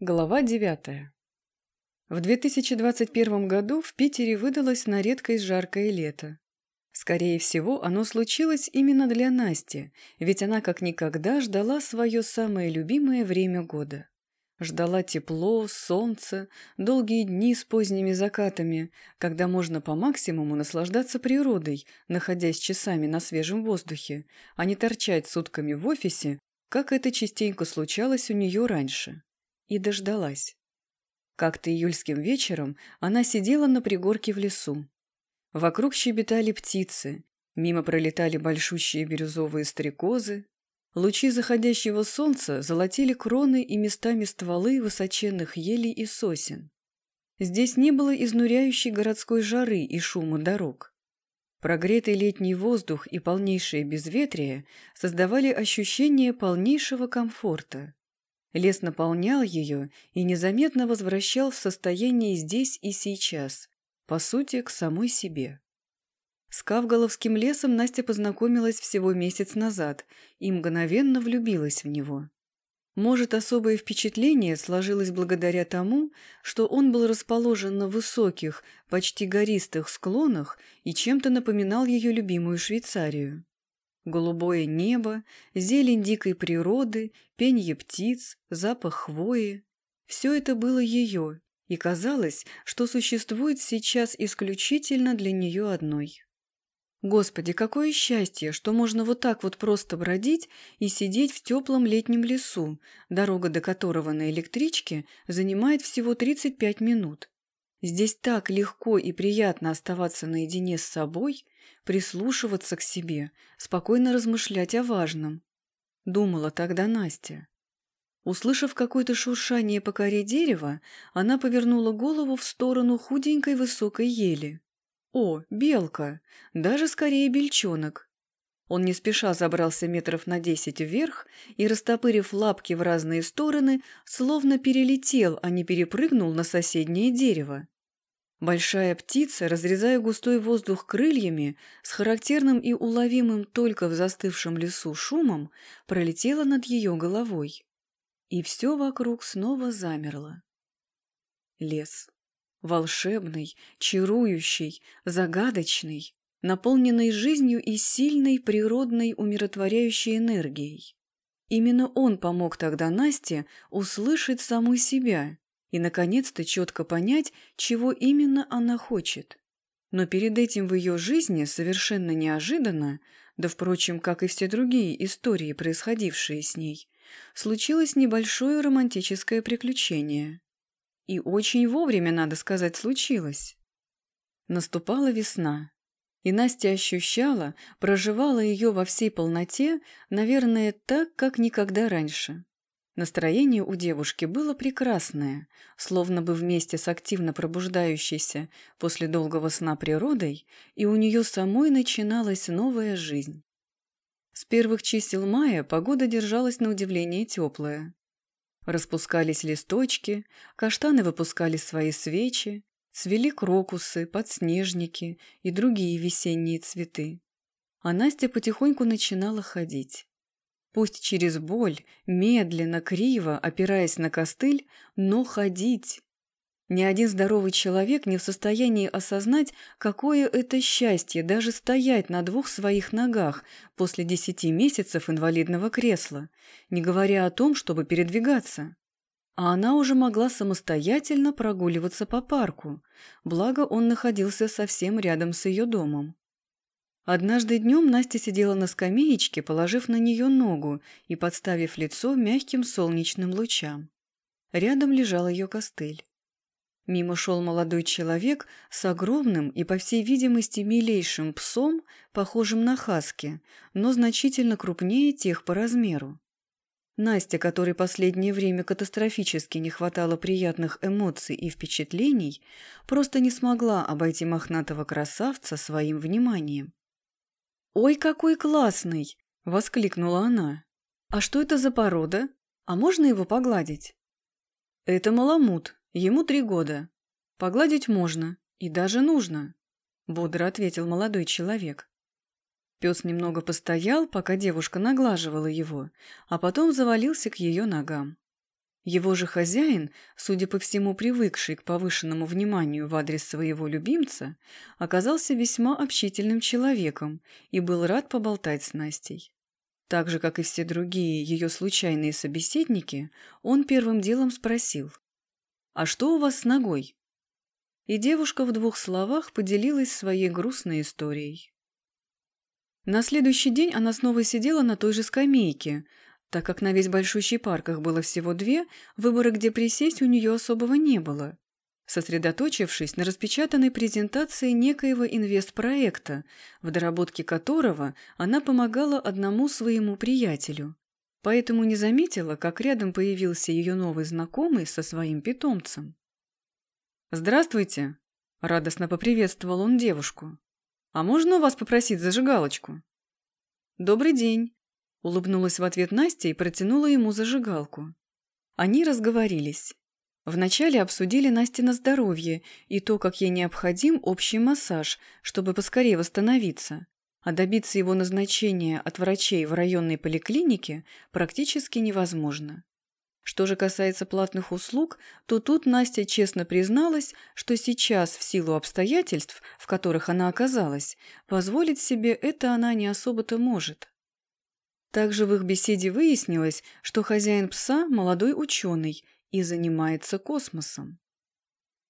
Глава 9. В 2021 году в Питере выдалось на редкость жаркое лето. Скорее всего, оно случилось именно для Насти, ведь она как никогда ждала свое самое любимое время года. Ждала тепло, солнца, долгие дни с поздними закатами, когда можно по максимуму наслаждаться природой, находясь часами на свежем воздухе, а не торчать сутками в офисе, как это частенько случалось у нее раньше и дождалась. Как-то июльским вечером она сидела на пригорке в лесу. Вокруг щебетали птицы, мимо пролетали большущие бирюзовые стрекозы, лучи заходящего солнца золотили кроны и местами стволы высоченных елей и сосен. Здесь не было изнуряющей городской жары и шума дорог. Прогретый летний воздух и полнейшее безветрие создавали ощущение полнейшего комфорта. Лес наполнял ее и незаметно возвращал в состояние здесь и сейчас, по сути, к самой себе. С Кавголовским лесом Настя познакомилась всего месяц назад и мгновенно влюбилась в него. Может, особое впечатление сложилось благодаря тому, что он был расположен на высоких, почти гористых склонах и чем-то напоминал ее любимую Швейцарию. Голубое небо, зелень дикой природы, пенье птиц, запах хвои – все это было ее, и казалось, что существует сейчас исключительно для нее одной. Господи, какое счастье, что можно вот так вот просто бродить и сидеть в теплом летнем лесу, дорога до которого на электричке занимает всего 35 минут. Здесь так легко и приятно оставаться наедине с собой – прислушиваться к себе, спокойно размышлять о важном. Думала тогда Настя. Услышав какое-то шуршание по коре дерева, она повернула голову в сторону худенькой высокой ели. О, белка! Даже скорее бельчонок. Он не спеша забрался метров на десять вверх и, растопырив лапки в разные стороны, словно перелетел, а не перепрыгнул на соседнее дерево. Большая птица, разрезая густой воздух крыльями, с характерным и уловимым только в застывшем лесу шумом, пролетела над ее головой. И все вокруг снова замерло. Лес. Волшебный, чарующий, загадочный, наполненный жизнью и сильной природной умиротворяющей энергией. Именно он помог тогда Насте услышать саму себя и, наконец-то, четко понять, чего именно она хочет. Но перед этим в ее жизни совершенно неожиданно, да, впрочем, как и все другие истории, происходившие с ней, случилось небольшое романтическое приключение. И очень вовремя, надо сказать, случилось. Наступала весна, и Настя ощущала, проживала ее во всей полноте, наверное, так, как никогда раньше. Настроение у девушки было прекрасное, словно бы вместе с активно пробуждающейся после долгого сна природой, и у нее самой начиналась новая жизнь. С первых чисел мая погода держалась на удивление теплая. Распускались листочки, каштаны выпускали свои свечи, цвели крокусы, подснежники и другие весенние цветы. А Настя потихоньку начинала ходить. Пусть через боль, медленно, криво, опираясь на костыль, но ходить. Ни один здоровый человек не в состоянии осознать, какое это счастье даже стоять на двух своих ногах после десяти месяцев инвалидного кресла, не говоря о том, чтобы передвигаться. А она уже могла самостоятельно прогуливаться по парку, благо он находился совсем рядом с ее домом. Однажды днем Настя сидела на скамеечке, положив на нее ногу и подставив лицо мягким солнечным лучам. Рядом лежал ее костыль. Мимо шел молодой человек с огромным и, по всей видимости, милейшим псом, похожим на хаски, но значительно крупнее тех по размеру. Настя, которой последнее время катастрофически не хватало приятных эмоций и впечатлений, просто не смогла обойти мохнатого красавца своим вниманием. «Ой, какой классный!» – воскликнула она. «А что это за порода? А можно его погладить?» «Это маламут, ему три года. Погладить можно и даже нужно», – бодро ответил молодой человек. Пес немного постоял, пока девушка наглаживала его, а потом завалился к ее ногам. Его же хозяин, судя по всему привыкший к повышенному вниманию в адрес своего любимца, оказался весьма общительным человеком и был рад поболтать с Настей. Так же, как и все другие ее случайные собеседники, он первым делом спросил, «А что у вас с ногой?» И девушка в двух словах поделилась своей грустной историей. На следующий день она снова сидела на той же скамейке, так как на весь большущий парк их было всего две, выбора, где присесть, у нее особого не было. Сосредоточившись на распечатанной презентации некоего инвестпроекта, в доработке которого она помогала одному своему приятелю. Поэтому не заметила, как рядом появился ее новый знакомый со своим питомцем. «Здравствуйте!» – радостно поприветствовал он девушку. «А можно у вас попросить зажигалочку?» «Добрый день!» Улыбнулась в ответ Настя и протянула ему зажигалку. Они разговорились. Вначале обсудили Насте на здоровье и то, как ей необходим общий массаж, чтобы поскорее восстановиться. А добиться его назначения от врачей в районной поликлинике практически невозможно. Что же касается платных услуг, то тут Настя честно призналась, что сейчас, в силу обстоятельств, в которых она оказалась, позволить себе это она не особо-то может. Также в их беседе выяснилось, что хозяин пса – молодой ученый и занимается космосом.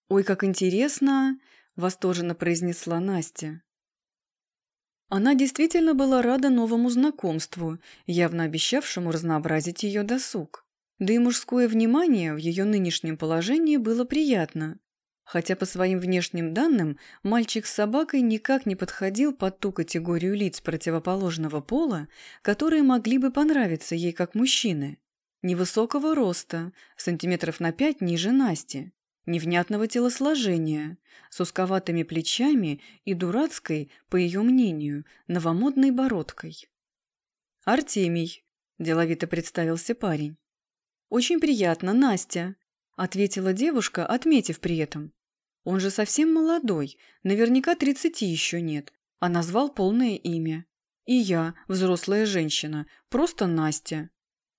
«Ой, как интересно!» – восторженно произнесла Настя. Она действительно была рада новому знакомству, явно обещавшему разнообразить ее досуг. Да и мужское внимание в ее нынешнем положении было приятно, хотя по своим внешним данным мальчик с собакой никак не подходил под ту категорию лиц противоположного пола, которые могли бы понравиться ей как мужчины. Невысокого роста, сантиметров на пять ниже Насти, невнятного телосложения, с узковатыми плечами и дурацкой, по ее мнению, новомодной бородкой. «Артемий», – деловито представился парень. «Очень приятно, Настя», – ответила девушка, отметив при этом. Он же совсем молодой, наверняка тридцати еще нет, а назвал полное имя. И я, взрослая женщина, просто Настя.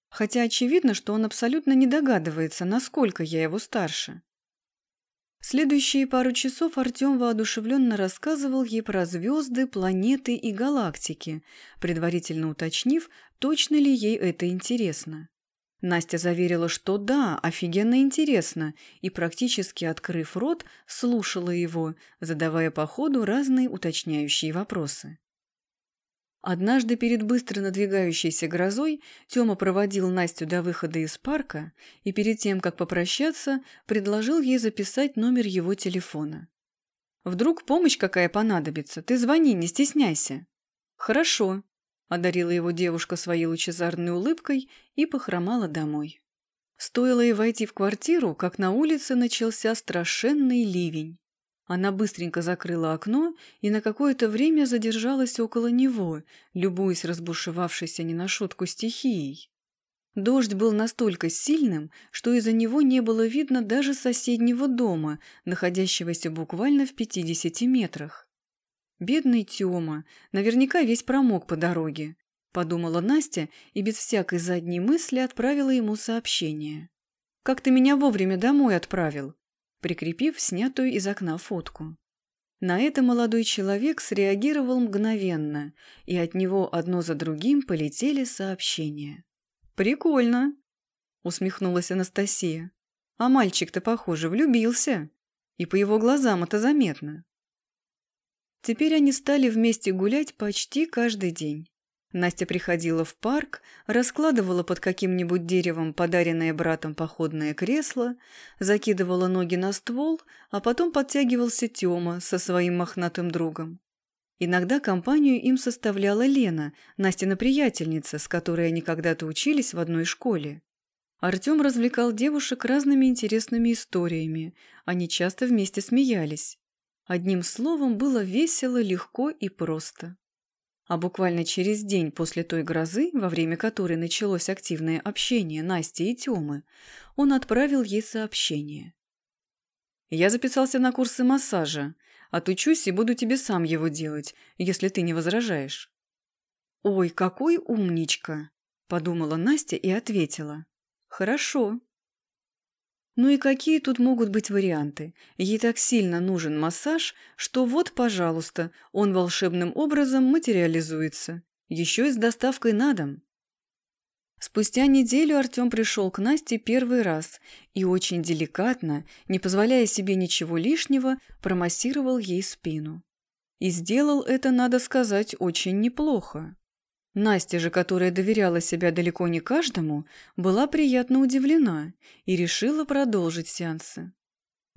Хотя очевидно, что он абсолютно не догадывается, насколько я его старше. Следующие пару часов Артем воодушевленно рассказывал ей про звезды, планеты и галактики, предварительно уточнив, точно ли ей это интересно. Настя заверила, что да, офигенно интересно, и, практически открыв рот, слушала его, задавая по ходу разные уточняющие вопросы. Однажды перед быстро надвигающейся грозой Тёма проводил Настю до выхода из парка и перед тем, как попрощаться, предложил ей записать номер его телефона. «Вдруг помощь какая понадобится, ты звони, не стесняйся». «Хорошо», одарила его девушка своей лучезарной улыбкой и похромала домой. Стоило ей войти в квартиру, как на улице начался страшенный ливень. Она быстренько закрыла окно и на какое-то время задержалась около него, любуясь разбушевавшейся не на шутку стихией. Дождь был настолько сильным, что из-за него не было видно даже соседнего дома, находящегося буквально в пятидесяти метрах. Бедный Тёма, наверняка весь промок по дороге, подумала Настя и без всякой задней мысли отправила ему сообщение. «Как ты меня вовремя домой отправил?» прикрепив снятую из окна фотку. На это молодой человек среагировал мгновенно, и от него одно за другим полетели сообщения. «Прикольно!» – усмехнулась Анастасия. «А мальчик-то, похоже, влюбился. И по его глазам это заметно». Теперь они стали вместе гулять почти каждый день. Настя приходила в парк, раскладывала под каким-нибудь деревом подаренное братом походное кресло, закидывала ноги на ствол, а потом подтягивался Тёма со своим мохнатым другом. Иногда компанию им составляла Лена, Настина приятельница, с которой они когда-то учились в одной школе. Артём развлекал девушек разными интересными историями, они часто вместе смеялись. Одним словом, было весело, легко и просто. А буквально через день после той грозы, во время которой началось активное общение Насти и Тёмы, он отправил ей сообщение. «Я записался на курсы массажа. Отучусь и буду тебе сам его делать, если ты не возражаешь». «Ой, какой умничка!» – подумала Настя и ответила. «Хорошо». Ну и какие тут могут быть варианты? Ей так сильно нужен массаж, что вот, пожалуйста, он волшебным образом материализуется. Еще и с доставкой на дом. Спустя неделю Артем пришел к Насте первый раз и очень деликатно, не позволяя себе ничего лишнего, промассировал ей спину. И сделал это, надо сказать, очень неплохо. Настя же, которая доверяла себя далеко не каждому, была приятно удивлена и решила продолжить сеансы.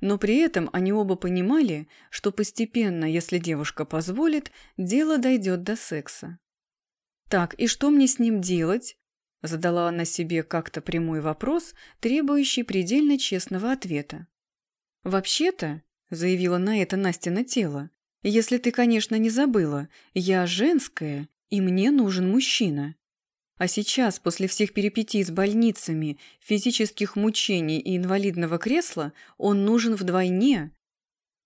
Но при этом они оба понимали, что постепенно, если девушка позволит, дело дойдет до секса. «Так, и что мне с ним делать?» Задала она себе как-то прямой вопрос, требующий предельно честного ответа. «Вообще-то», — заявила на это Настя тело, «если ты, конечно, не забыла, я женская, и мне нужен мужчина. А сейчас, после всех перипетий с больницами, физических мучений и инвалидного кресла, он нужен вдвойне,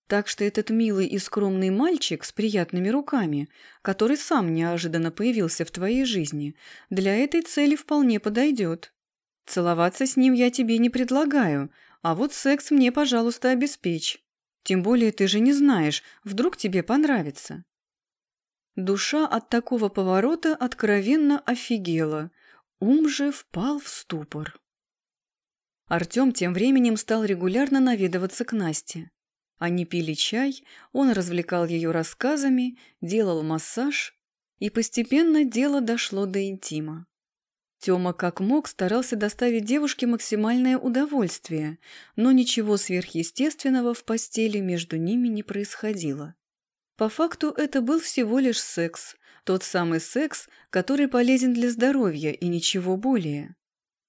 так что этот милый и скромный мальчик с приятными руками, который сам неожиданно появился в твоей жизни, для этой цели вполне подойдет. Целоваться с ним я тебе не предлагаю, а вот секс мне, пожалуйста, обеспечь. Тем более ты же не знаешь, вдруг тебе понравится. Душа от такого поворота откровенно офигела, ум же впал в ступор. Артем тем временем стал регулярно наведываться к Насте. Они пили чай, он развлекал ее рассказами, делал массаж, и постепенно дело дошло до интима. Тёма как мог старался доставить девушке максимальное удовольствие, но ничего сверхъестественного в постели между ними не происходило. По факту это был всего лишь секс, тот самый секс, который полезен для здоровья и ничего более.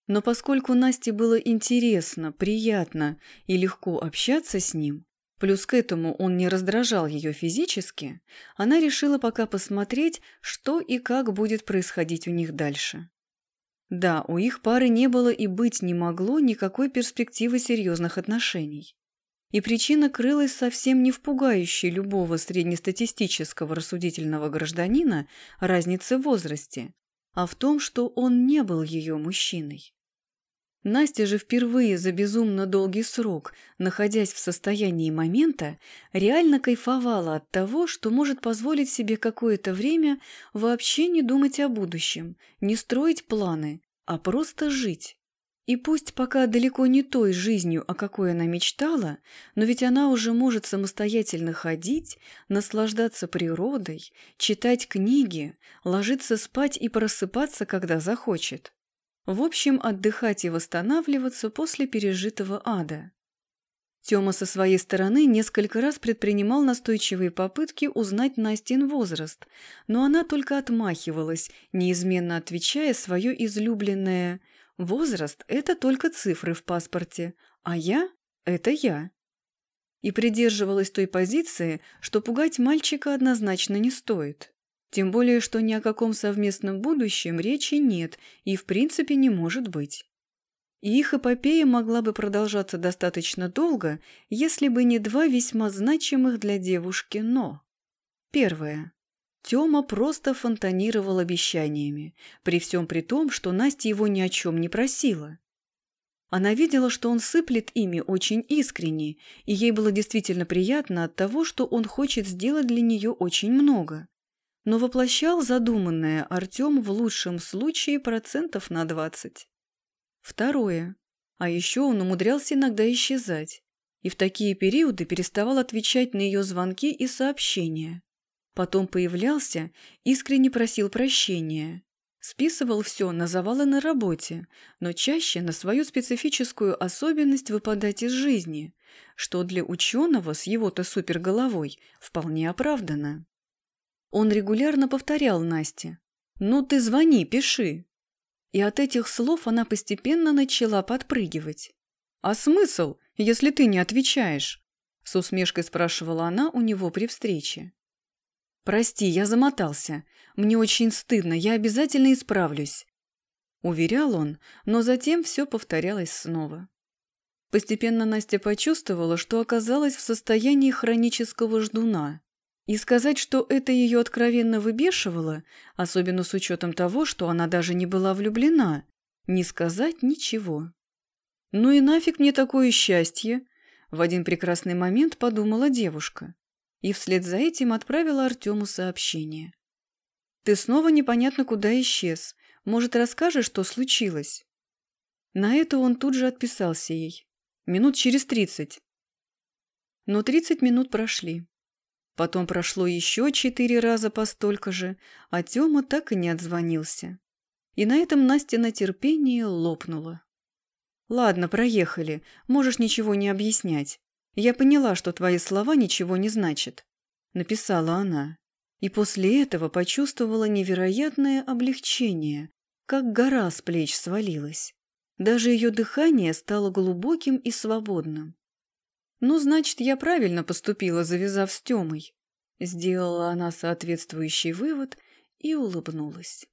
Но поскольку Насте было интересно, приятно и легко общаться с ним, Плюс к этому он не раздражал ее физически, она решила пока посмотреть, что и как будет происходить у них дальше. Да, у их пары не было и быть не могло никакой перспективы серьезных отношений. И причина крылась совсем не в пугающей любого среднестатистического рассудительного гражданина разнице в возрасте, а в том, что он не был ее мужчиной. Настя же впервые за безумно долгий срок, находясь в состоянии момента, реально кайфовала от того, что может позволить себе какое-то время вообще не думать о будущем, не строить планы, а просто жить. И пусть пока далеко не той жизнью, о какой она мечтала, но ведь она уже может самостоятельно ходить, наслаждаться природой, читать книги, ложиться спать и просыпаться, когда захочет. В общем, отдыхать и восстанавливаться после пережитого ада. Тёма со своей стороны несколько раз предпринимал настойчивые попытки узнать Настин возраст, но она только отмахивалась, неизменно отвечая свое излюбленное «Возраст – это только цифры в паспорте, а я – это я». И придерживалась той позиции, что пугать мальчика однозначно не стоит. Тем более, что ни о каком совместном будущем речи нет и в принципе не может быть. И их эпопея могла бы продолжаться достаточно долго, если бы не два весьма значимых для девушки «но». Первое. Тёма просто фонтанировал обещаниями, при всем при том, что Настя его ни о чем не просила. Она видела, что он сыплет ими очень искренне, и ей было действительно приятно от того, что он хочет сделать для нее очень много но воплощал задуманное Артем в лучшем случае процентов на двадцать. Второе. А еще он умудрялся иногда исчезать, и в такие периоды переставал отвечать на ее звонки и сообщения. Потом появлялся, искренне просил прощения. Списывал все на завалы на работе, но чаще на свою специфическую особенность выпадать из жизни, что для ученого с его-то суперголовой вполне оправдано. Он регулярно повторял Насте «Ну ты звони, пиши». И от этих слов она постепенно начала подпрыгивать. «А смысл, если ты не отвечаешь?» С усмешкой спрашивала она у него при встрече. «Прости, я замотался. Мне очень стыдно, я обязательно исправлюсь». Уверял он, но затем все повторялось снова. Постепенно Настя почувствовала, что оказалась в состоянии хронического ждуна. И сказать, что это ее откровенно выбешивало, особенно с учетом того, что она даже не была влюблена, не сказать ничего. Ну и нафиг мне такое счастье? В один прекрасный момент подумала девушка. И вслед за этим отправила Артему сообщение. Ты снова непонятно куда исчез. Может, расскажешь, что случилось? На это он тут же отписался ей. Минут через тридцать. Но тридцать минут прошли. Потом прошло еще четыре раза по столько же, а Тёма так и не отзвонился. И на этом Настя на терпение лопнула. «Ладно, проехали. Можешь ничего не объяснять. Я поняла, что твои слова ничего не значат», — написала она. И после этого почувствовала невероятное облегчение, как гора с плеч свалилась. Даже ее дыхание стало глубоким и свободным. «Ну, значит, я правильно поступила, завязав с Тёмой», — сделала она соответствующий вывод и улыбнулась.